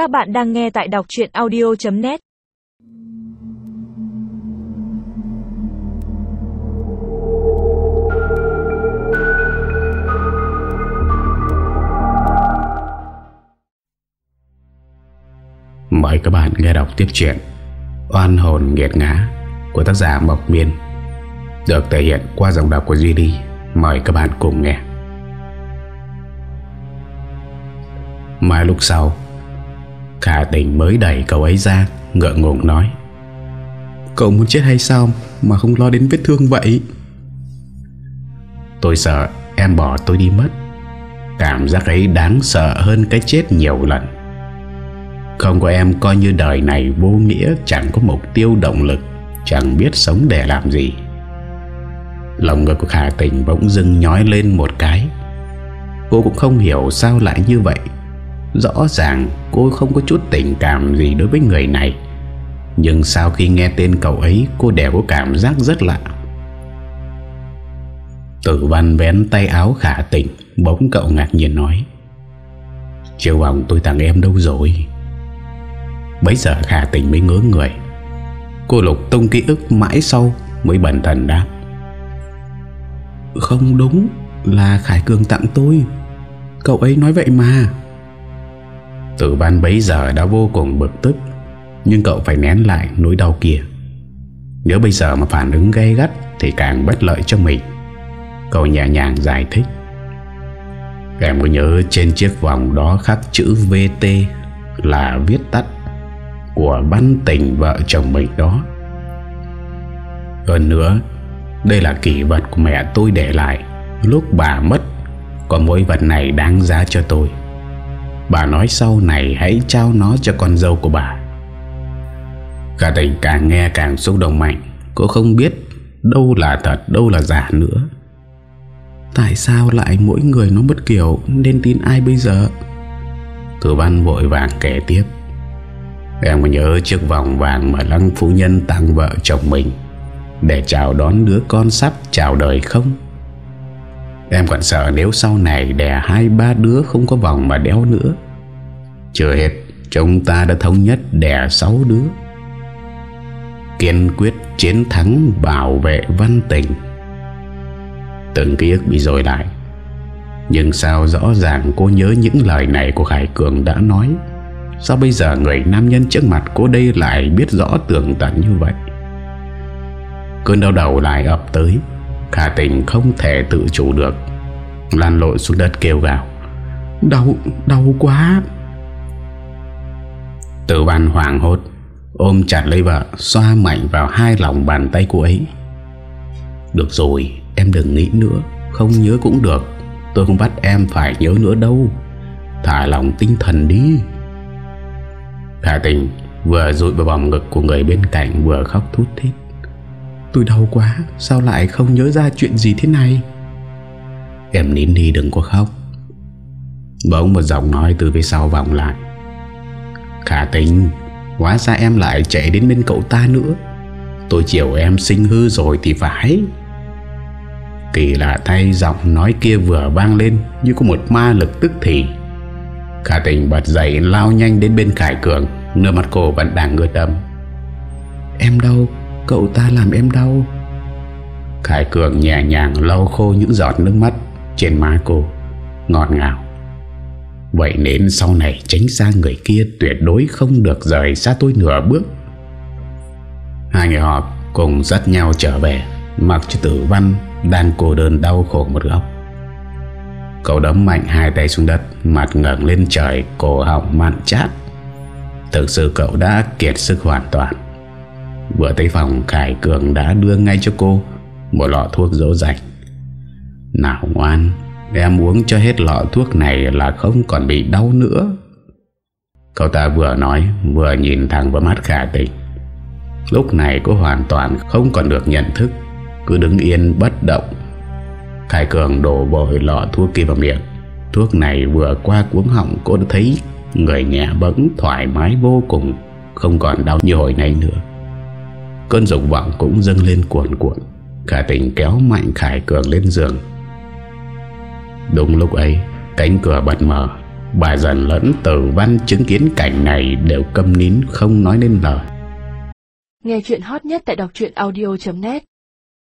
Các bạn đang nghe tại đọc chuyện audio.net Mời các bạn nghe đọc tiếp chuyện Oan hồn nghiệt ngã của tác giả Mộc Miên được thể hiện qua giọng đọc của Duy Đi. Mời các bạn cùng nghe. Mai lúc sau, Khả tình mới đẩy cậu ấy ra, ngượng ngùng nói. Cậu muốn chết hay sao mà không lo đến vết thương vậy? Tôi sợ em bỏ tôi đi mất. Cảm giác ấy đáng sợ hơn cái chết nhiều lần. Không có em coi như đời này vô nghĩa Chẳng có mục tiêu động lực Chẳng biết sống để làm gì Lòng ngực của Khả Tình bỗng dưng nhói lên một cái Cô cũng không hiểu sao lại như vậy Rõ ràng cô không có chút tình cảm gì đối với người này. Nhưng sau khi nghe tên cậu ấy, Cô đều có cảm giác rất lạ. Tử văn vén tay áo Khả Tình Bỗng cậu ngạc nhiên nói, Chiều vòng tôi tặng em đâu rồi? Bây giờ Khả Tình mới ngớ người. Cô lục tung ký ức mãi sau Mới bẩn thần đáp, Không đúng Là Khải Cường tặng tôi. Cậu ấy nói vậy mà. Tử văn bấy giờ đã vô cùng bực tức. Nhưng cậu phải nén lại nỗi đau kia. Nếu bây giờ mà phản ứng gay gắt Thì càng bất lợi cho mình. Cậu nhẹ nhàng giải thích. Em có nhớ trên chiếc vòng đó khắc chữ VT Là viết tắt Của bắn tình vợ chồng mình đó. Hơn nữa, Đây là kỷ vật của mẹ tôi để lại. Lúc bà mất Còn mỗi vật này đáng giá cho tôi. Bà nói sau này hãy trao nó cho con dâu của bà. Cả tình càng nghe càng xúc động mạnh, Cô không biết đâu là thật, đâu là giả nữa. Tại sao lại mỗi người nó bất kiểu, Nên tin ai bây giờ? Tử văn vội vàng kể tiếp. Em có nhớ chiếc vòng vàng Mà lăng phu nhân tặng vợ chồng mình Để chào đón đứa con sắp chào đời không? Em còn sợ nếu sau này đẻ hai ba đứa không có vòng mà đeo nữa. Chưa hết, Chúng ta đã thống nhất đẻ sáu đứa. Kiên quyết chiến thắng bảo vệ văn tình. Từng ký ức bị dội lại. Nhưng sao rõ ràng cô nhớ những lời này của Khải Cường đã nói? Sao bây giờ người nam nhân trước mặt cô đây lại biết rõ tường tận như vậy? Cơn đau đầu lại ập tới. Khả tình không thể tự chủ được. Lan lội xuống đất kêu gào. Đau, đau quá. Tử văn hoảng hốt Ôm chặt lấy vợ Xoa mạnh vào hai lòng bàn tay cô ấy. Được rồi Em đừng nghĩ nữa Không nhớ cũng được. Tôi không bắt em phải nhớ nữa đâu. Thả lòng tinh thần đi. Khả tình Vừa rụi vào vòng ngực của người bên cạnh Vừa khóc thút thít Tôi đau quá Sao lại không nhớ ra chuyện gì thế này? Em nín đi đừng có khóc. Bỗng một giọng nói từ phía sau vòng lại. Khả tình Hóa ra em lại chạy đến bên cậu ta nữa. Tôi chiều em sinh hư rồi thì phải. Kỳ lạ thay giọng nói kia vừa vang lên Như có một ma lực tức thì. Khả tình bật dậy lao nhanh đến bên Khải Cường. Nơi mặt cô vẫn đang ngơ tâm Em đau Cậu ta làm em đau. Khải Cường nhẹ nhàng lau khô những giọt nước mắt Trên má cô. Ngọt ngào. Vậy nên sau này tránh xa người kia Tuyệt đối không được rời xa tôi nửa bước. Hai người họ cùng dắt nhau trở về, Mặc cho tử văn Đang cô đơn đau khổ một góc. Cậu đấm mạnh hai tay xuống đất, Mặt ngẩng lên trời, Cổ họng mặn chát. Thực sự cậu đã kiệt sức hoàn toàn. Vừa tới phòng, Khải Cường đã đưa ngay cho cô Một lọ thuốc dỗ dành Nào ngoan, Em uống cho hết lọ thuốc này Là không còn bị đau nữa. Cậu ta vừa nói, Vừa nhìn thẳng vào mắt khả Tịch. Lúc này cô hoàn toàn không còn được nhận thức, Cứ đứng yên bất động. Khải Cường đổ vội lọ thuốc kia vào miệng. Thuốc này vừa qua cuống họng, Cô đã thấy người nhẹ bẫng, thoải mái vô cùng, Không còn đau như hồi nay nữa. Cơn dục vọng cũng dâng lên cuộn cuộn Khả tình kéo mạnh Khải Cường lên giường. Đúng lúc ấy, Cánh cửa bật mở, Bà dần lẫn tử văn chứng kiến cảnh này Đều câm nín không nói nên lời. Nghe chuyện hot nhất tại đọc audio.net